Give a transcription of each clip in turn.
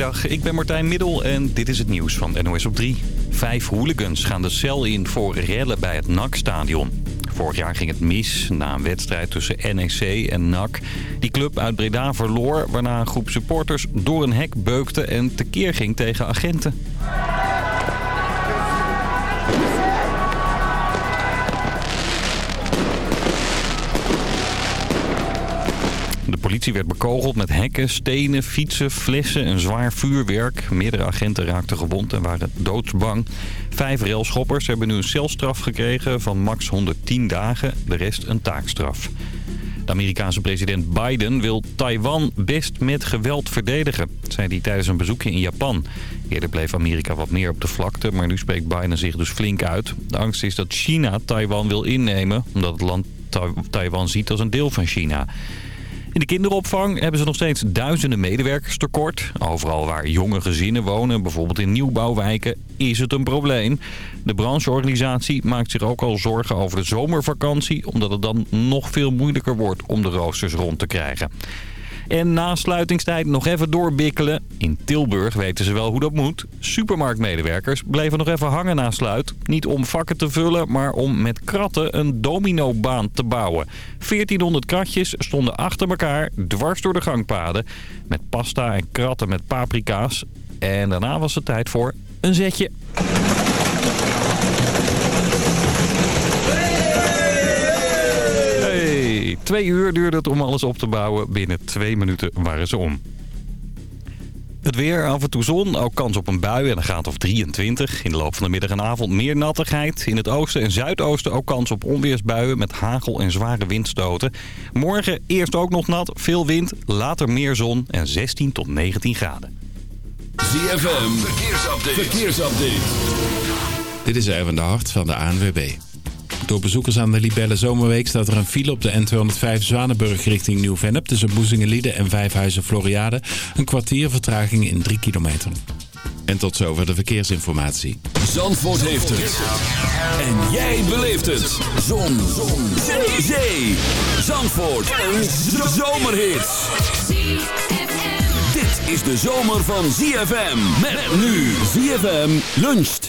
Goedemiddag, ik ben Martijn Middel en dit is het nieuws van NOS op 3. Vijf hooligans gaan de cel in voor rellen bij het NAC-stadion. Vorig jaar ging het mis na een wedstrijd tussen NEC en NAC. Die club uit Breda verloor, waarna een groep supporters door een hek beukte en tekeer ging tegen agenten. Politie werd bekogeld met hekken, stenen, fietsen, flessen en zwaar vuurwerk. Meerdere agenten raakten gewond en waren doodsbang. Vijf railschoppers hebben nu een celstraf gekregen van max 110 dagen. De rest een taakstraf. De Amerikaanse president Biden wil Taiwan best met geweld verdedigen, zei hij tijdens een bezoekje in Japan. Eerder bleef Amerika wat meer op de vlakte, maar nu spreekt Biden zich dus flink uit. De angst is dat China Taiwan wil innemen, omdat het land Taiwan ziet als een deel van China. In de kinderopvang hebben ze nog steeds duizenden medewerkers tekort. Overal waar jonge gezinnen wonen, bijvoorbeeld in nieuwbouwwijken, is het een probleem. De brancheorganisatie maakt zich ook al zorgen over de zomervakantie... omdat het dan nog veel moeilijker wordt om de roosters rond te krijgen. En na sluitingstijd nog even doorbikkelen. In Tilburg weten ze wel hoe dat moet. Supermarktmedewerkers bleven nog even hangen na sluit. Niet om vakken te vullen, maar om met kratten een dominobaan te bouwen. 1400 kratjes stonden achter elkaar dwars door de gangpaden. Met pasta en kratten met paprika's. En daarna was het tijd voor een zetje. Twee uur duurde het om alles op te bouwen. Binnen twee minuten waren ze om. Het weer, af en toe zon, ook kans op een bui en een graad of 23. In de loop van de middag en avond meer nattigheid. In het oosten en zuidoosten ook kans op onweersbuien met hagel en zware windstoten. Morgen eerst ook nog nat, veel wind, later meer zon en 16 tot 19 graden. ZFM, verkeersupdate. verkeersupdate. Dit is Erwin de Hart van de ANWB. Door bezoekers aan de Libelle Zomerweek staat er een file op de N205 Zwanenburg richting Nieuw-Vennep... tussen Boezingelieden en Vijfhuizen Floriade. Een kwartier vertraging in 3 kilometer. En tot zover de verkeersinformatie. Zandvoort heeft het. En jij beleeft het. Zon. Zon. Zee. Zee. Zandvoort. Een zomerhit. Dit is de zomer van ZFM. Met nu ZFM luncht.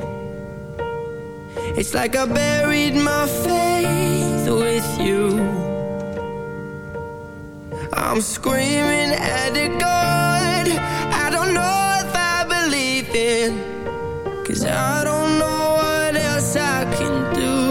it's like I buried my faith with you. I'm screaming at a God I don't know if I believe in. Cause I don't know what else I can do.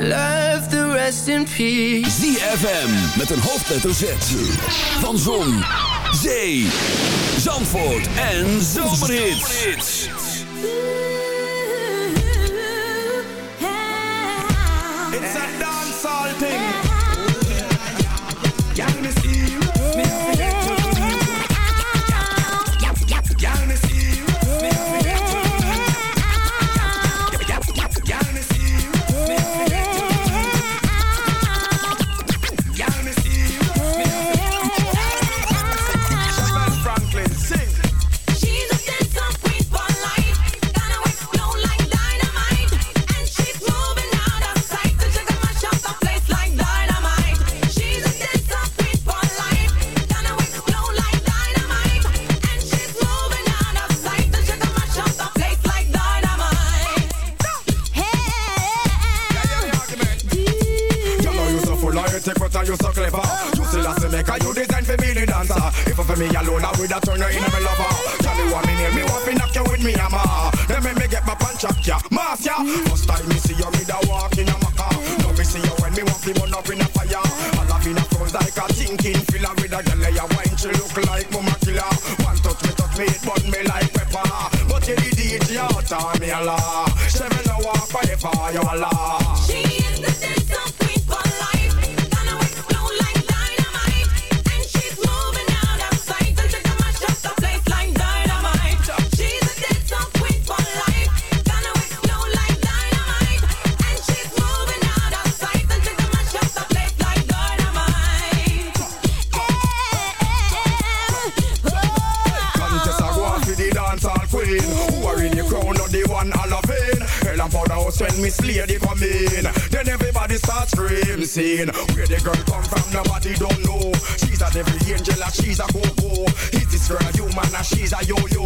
Love the rest in peace. ZFM met een hoofdletter Z. Van Zon, Zee, Zandvoort en Zomerhits. girl and for the house when Miss Lady come in. Then everybody starts screaming, Where the girl come from, nobody don't know. She's a devil angel and she's a go-go. Is this girl a human and she's a yo-yo?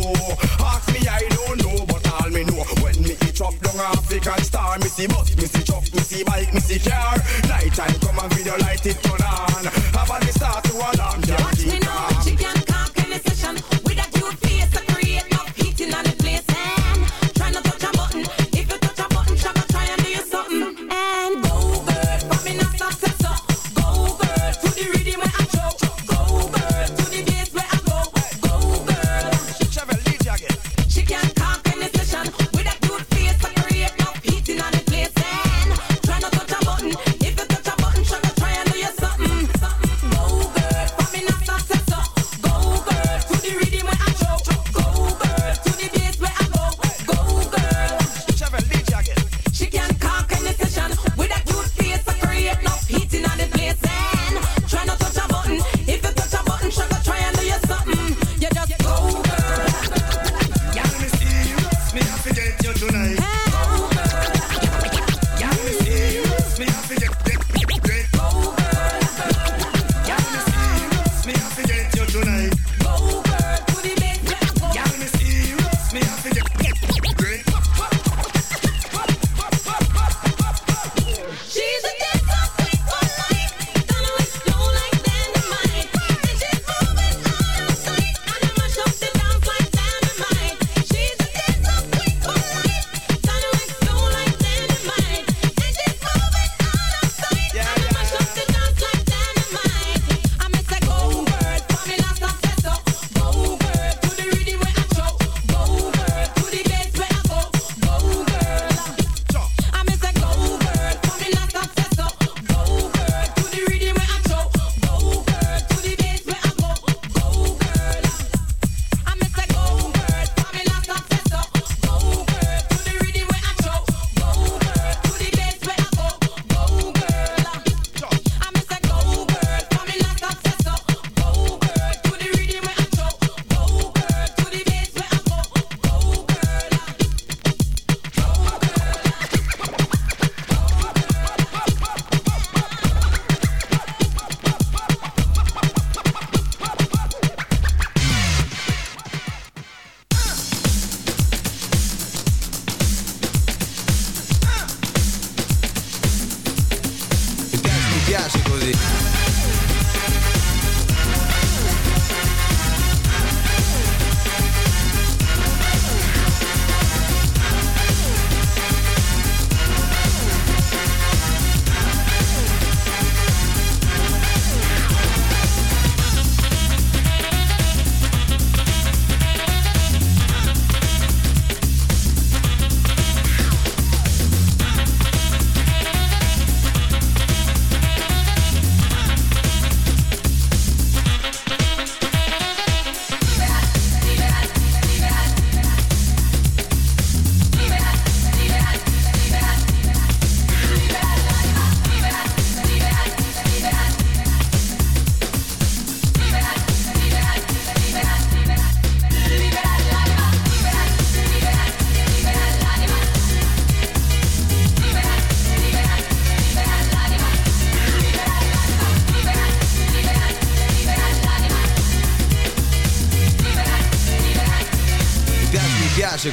Ask me, I don't know, but all me know. When me eat up long African star, me see bus, me see truck, me see bike, me see car. Night time come and video light it turn on. Have a start to alarm, Watch me now, she can't come, in the session.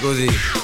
così.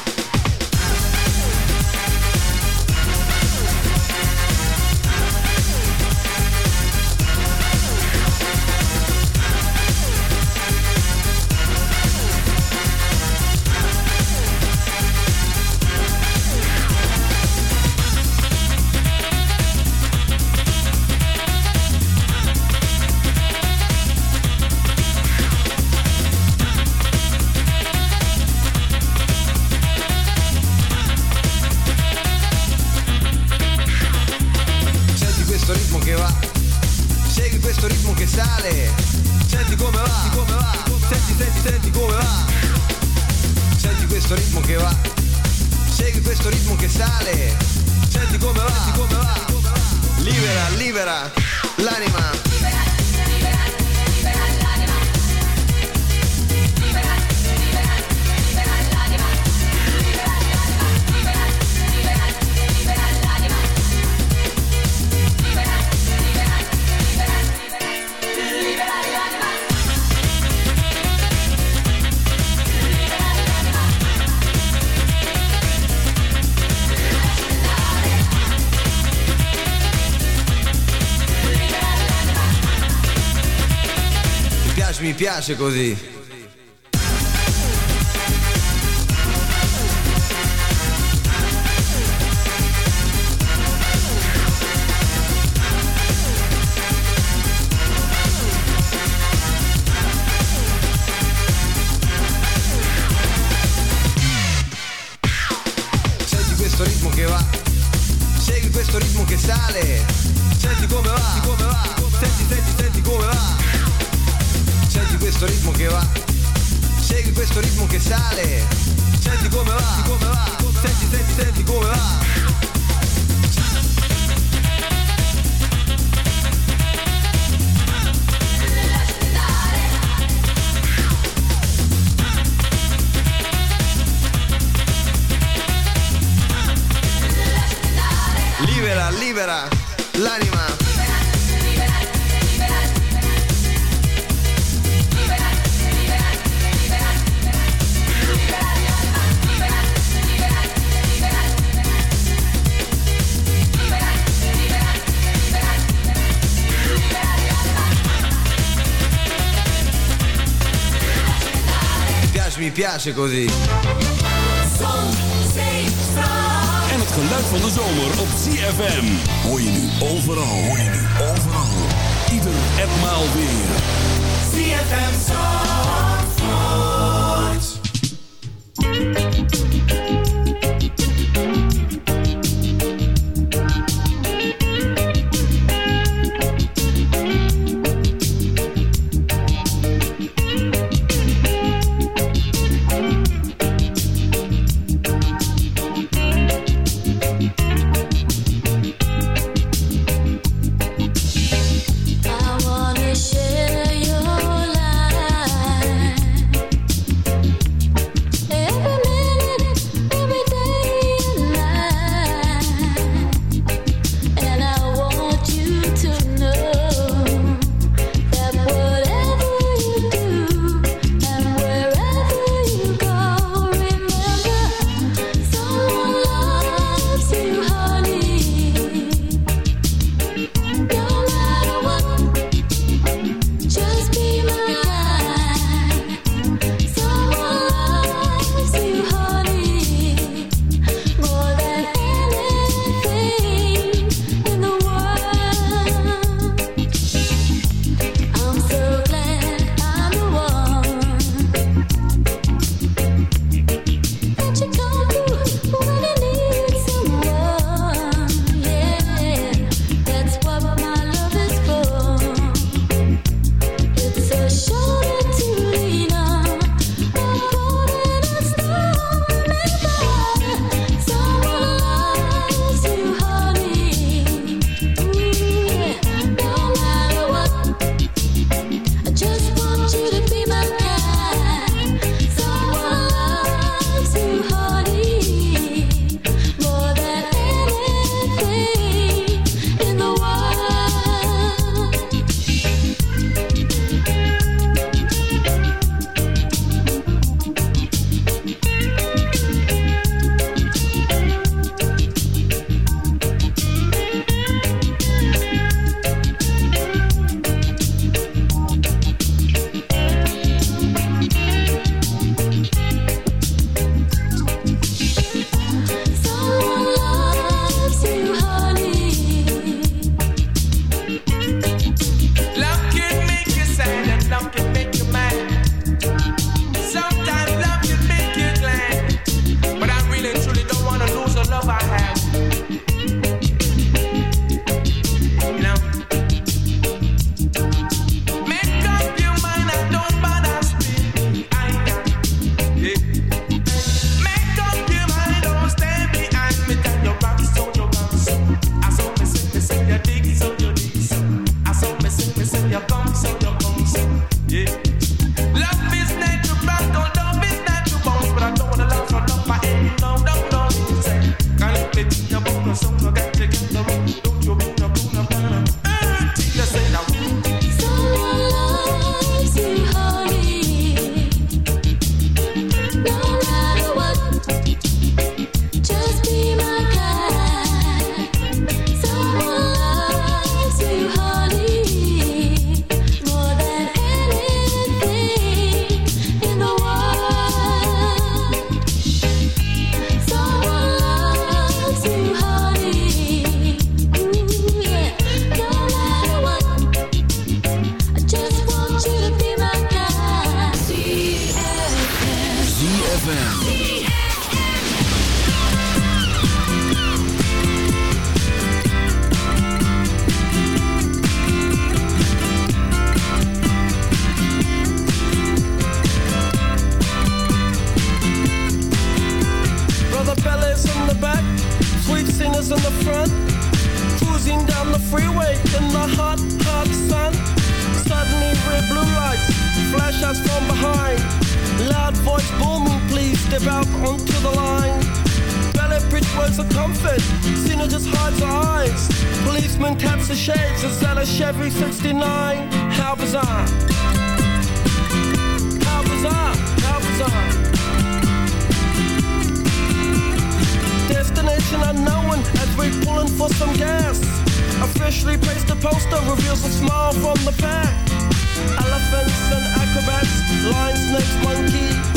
Piace così. piace così. Step out onto the line. Ballet bridge words of comfort, Cena just hides her eyes. Policeman taps the shades, a Chevy 69. How bizarre! How bizarre! How bizarre! Destination unknown as we pulling for some gas. Officially placed a poster reveals a smile from the pack. Elephants and acrobats, lion, snakes, monkey.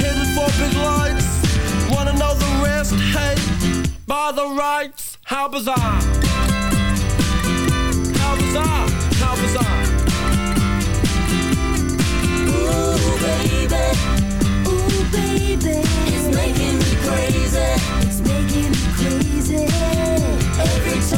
headed for big lights. Wanna know the rest? Hey, by the rights, how bizarre! How bizarre! How bizarre! Ooh, baby. Ooh, baby. It's making me crazy. It's making me crazy. Every time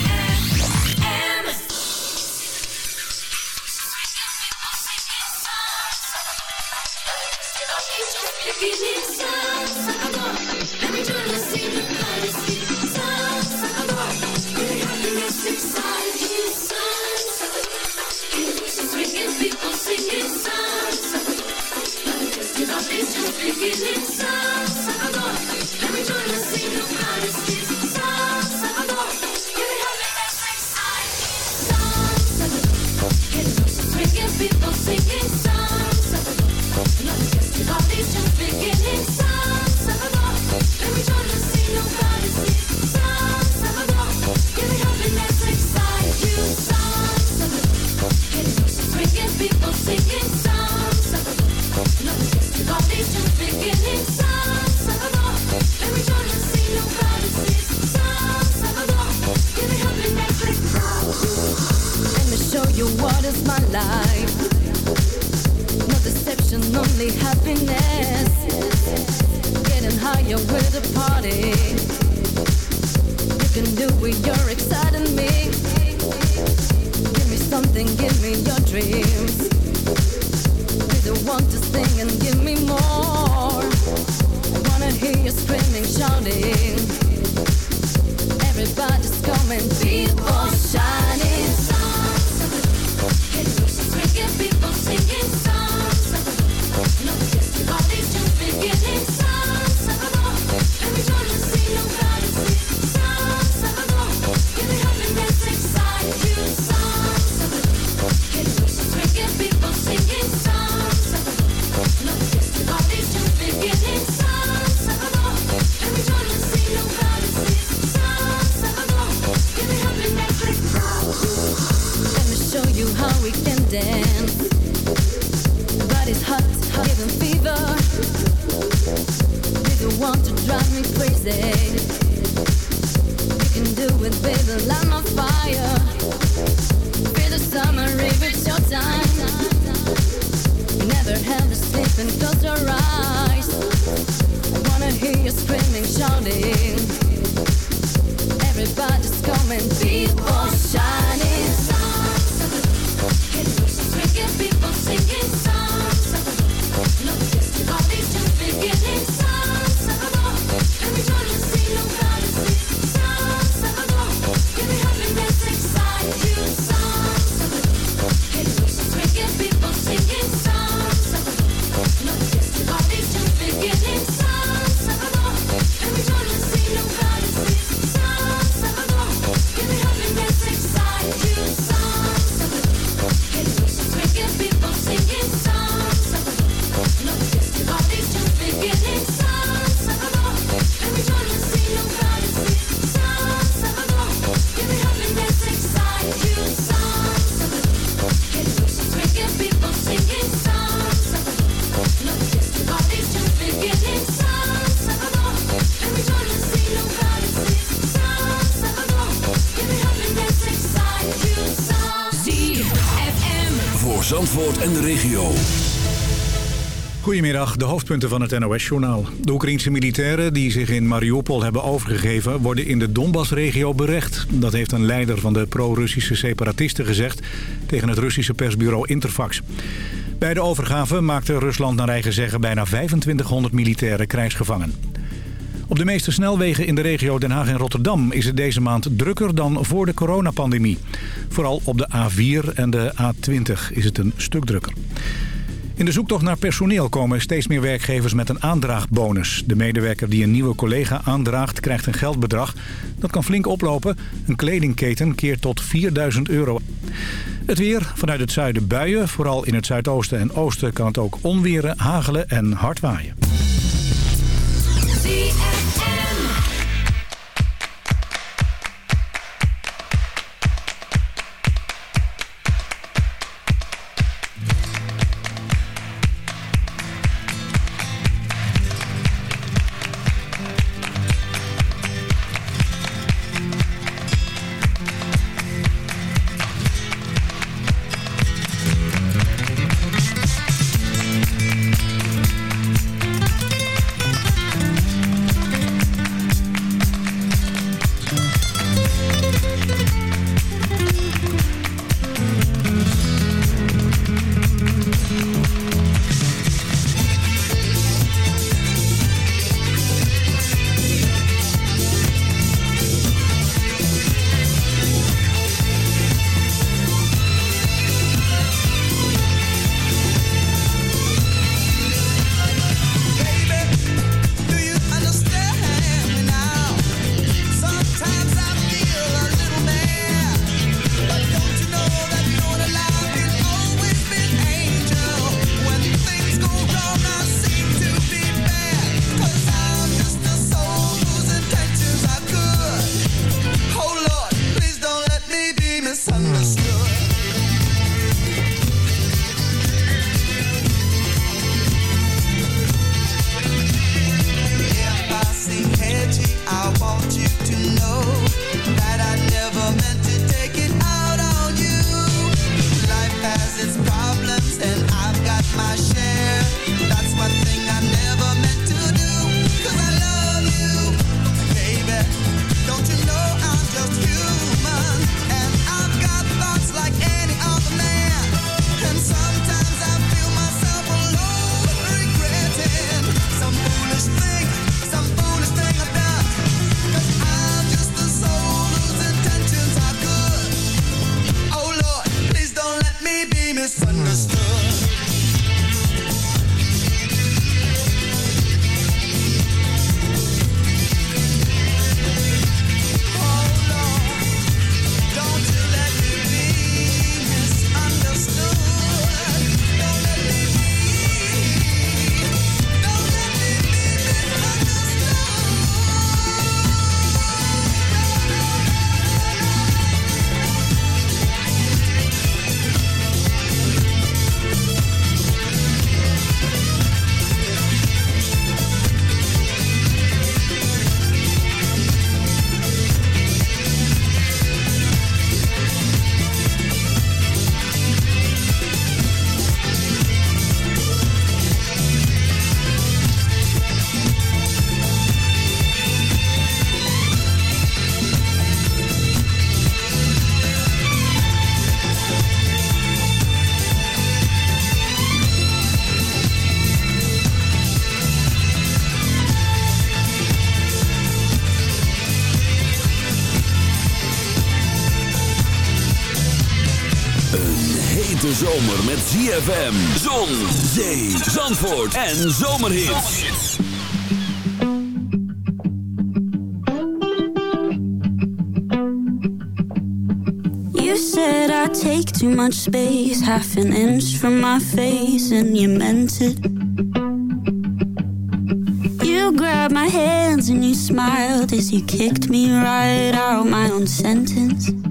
Goedemiddag, de hoofdpunten van het NOS-journaal. De Oekraïnse militairen die zich in Mariupol hebben overgegeven... worden in de Donbass-regio berecht. Dat heeft een leider van de pro-Russische separatisten gezegd... tegen het Russische persbureau Interfax. Bij de overgave maakte Rusland naar eigen zeggen... bijna 2500 militairen krijgsgevangen. Op de meeste snelwegen in de regio Den Haag en Rotterdam is het deze maand drukker dan voor de coronapandemie. Vooral op de A4 en de A20 is het een stuk drukker. In de zoektocht naar personeel komen steeds meer werkgevers met een aandraagbonus. De medewerker die een nieuwe collega aandraagt krijgt een geldbedrag. Dat kan flink oplopen. Een kledingketen keert tot 4000 euro. Het weer, vanuit het zuiden buien. Vooral in het zuidoosten en oosten kan het ook onweren, hagelen en hard waaien. Zomer met ZFM, zon, zee, zandvoort en zomerhits. You said I take too much space, half an inch from my face, and you meant it. You grabbed my hands and you smiled as you kicked me right out my own sentence.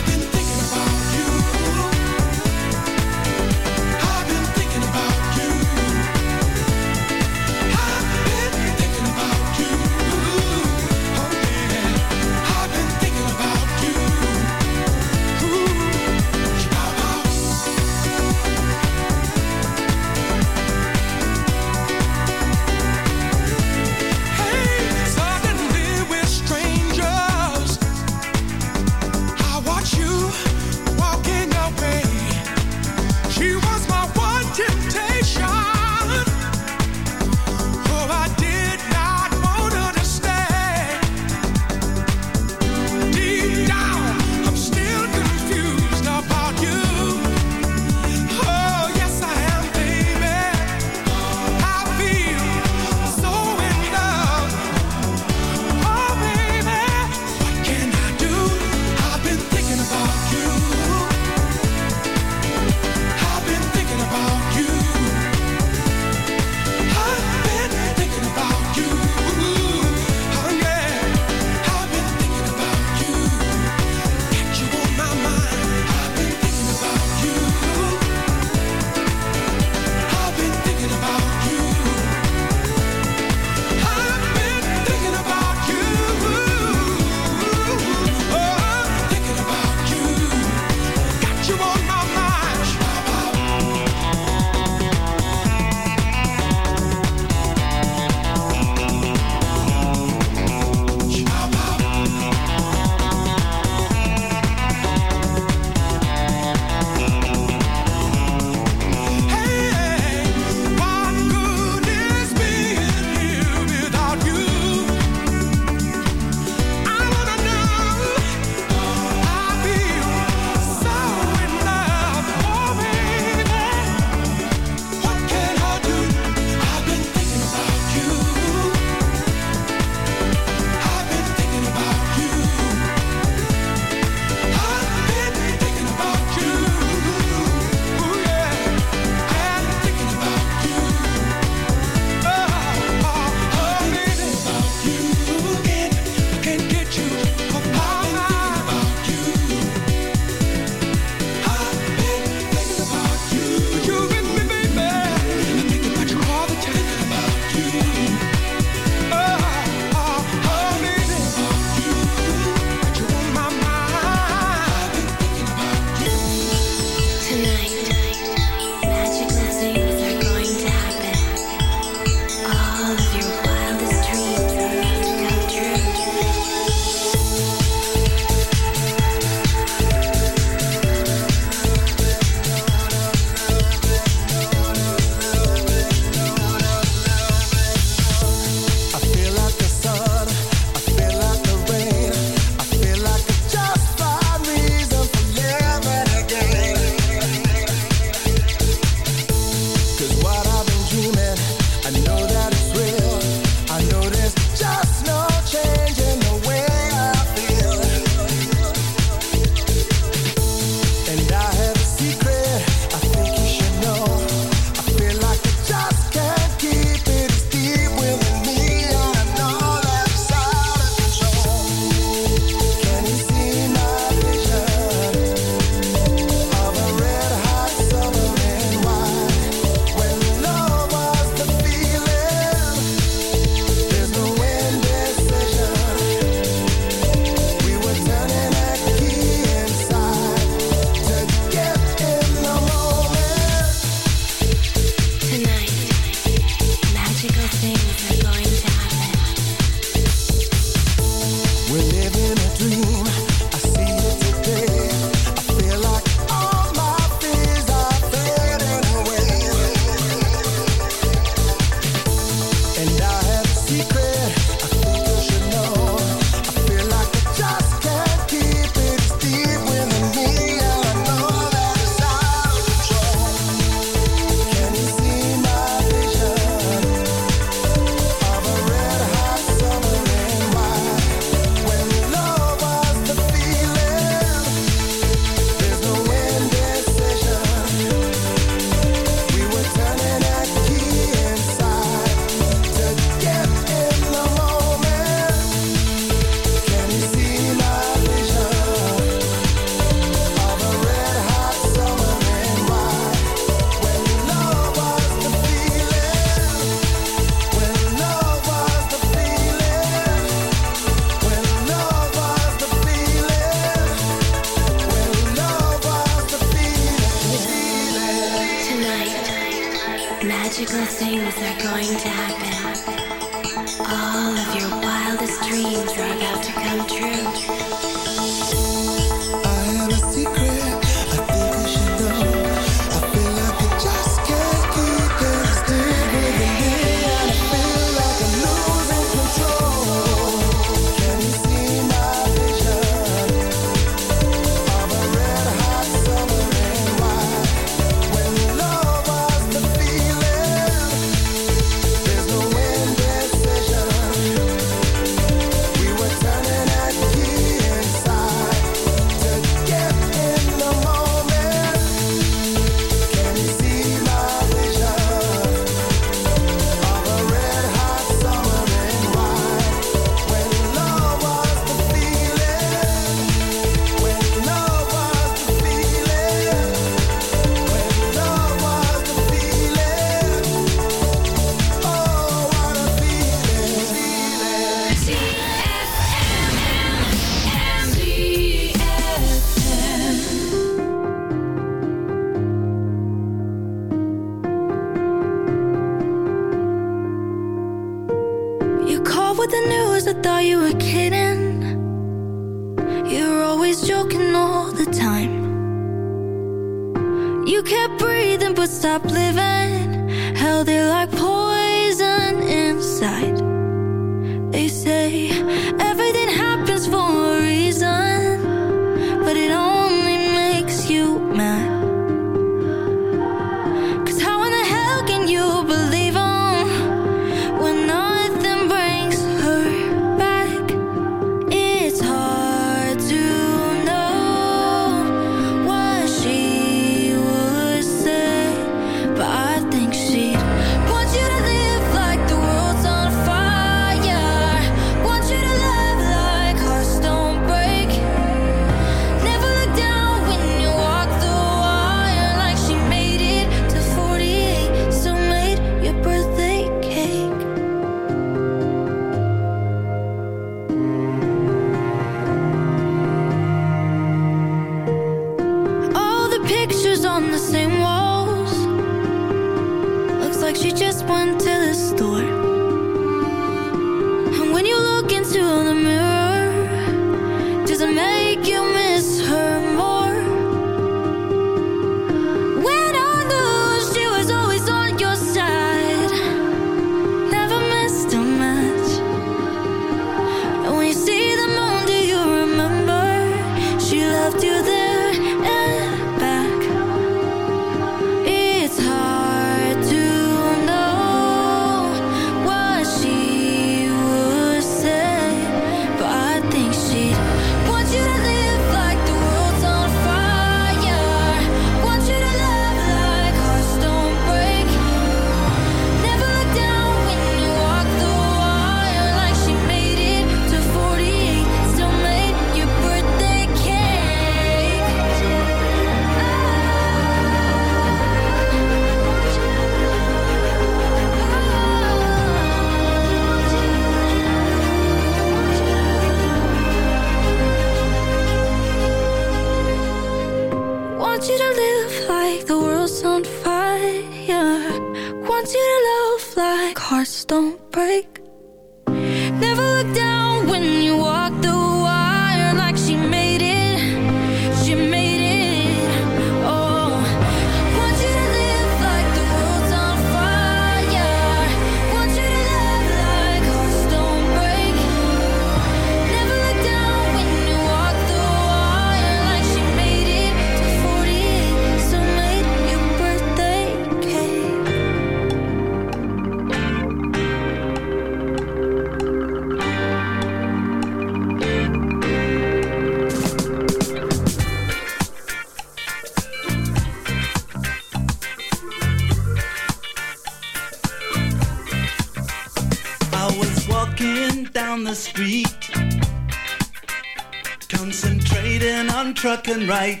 truck and ride.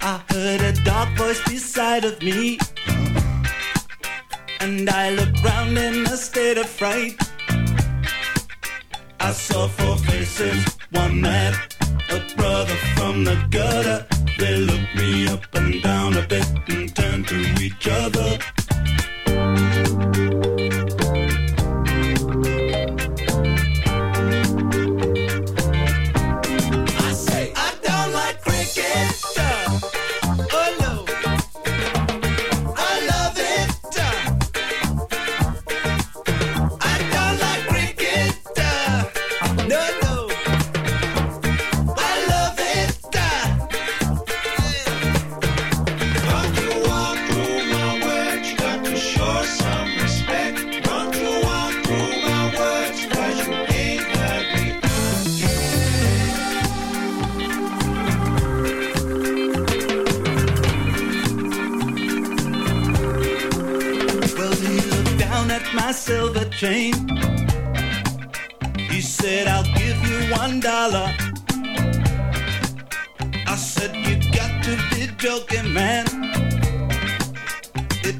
I heard a dark voice beside of me, and I looked round in a state of fright.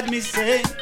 Let me say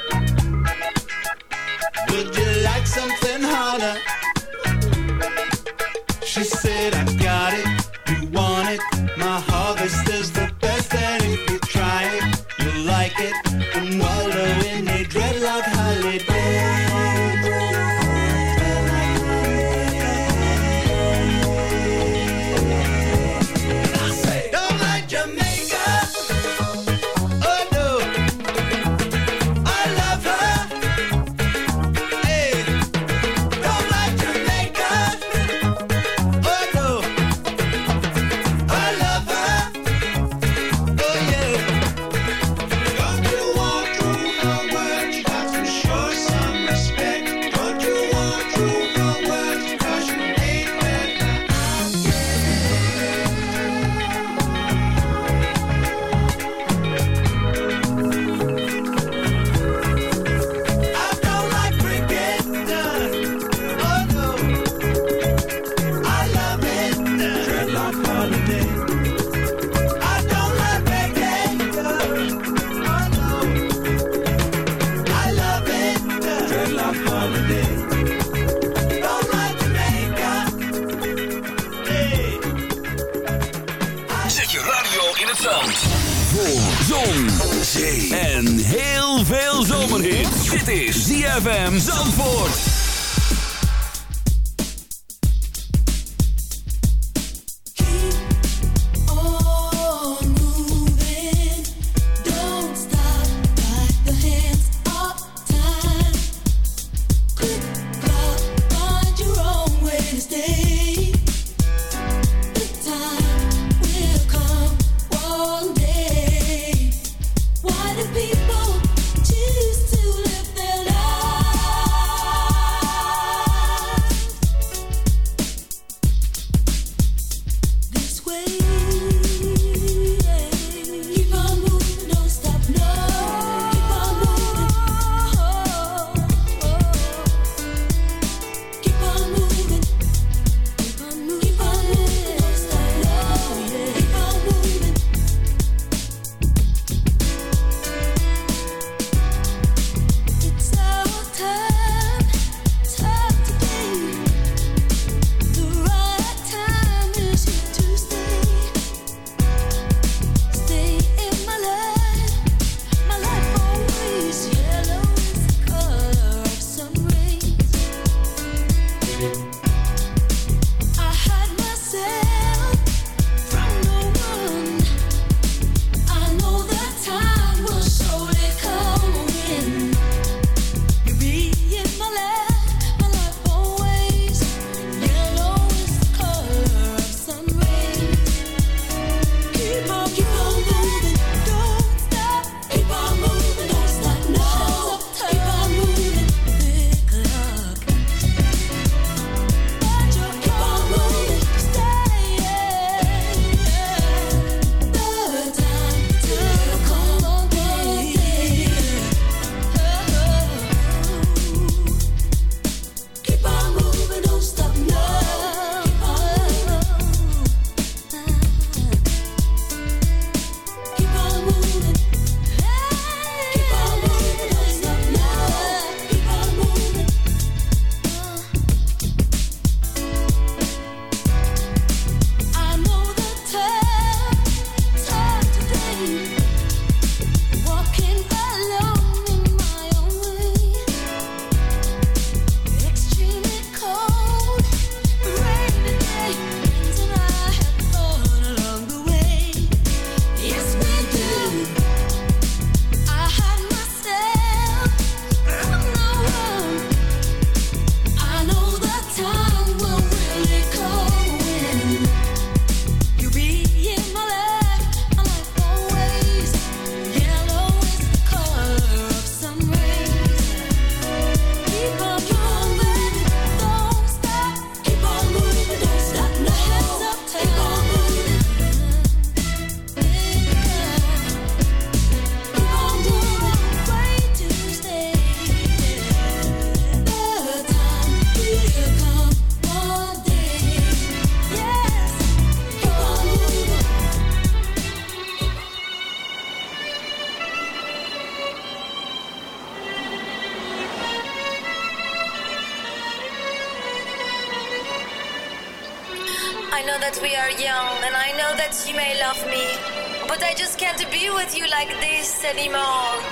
like this anymore,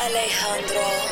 Alejandro.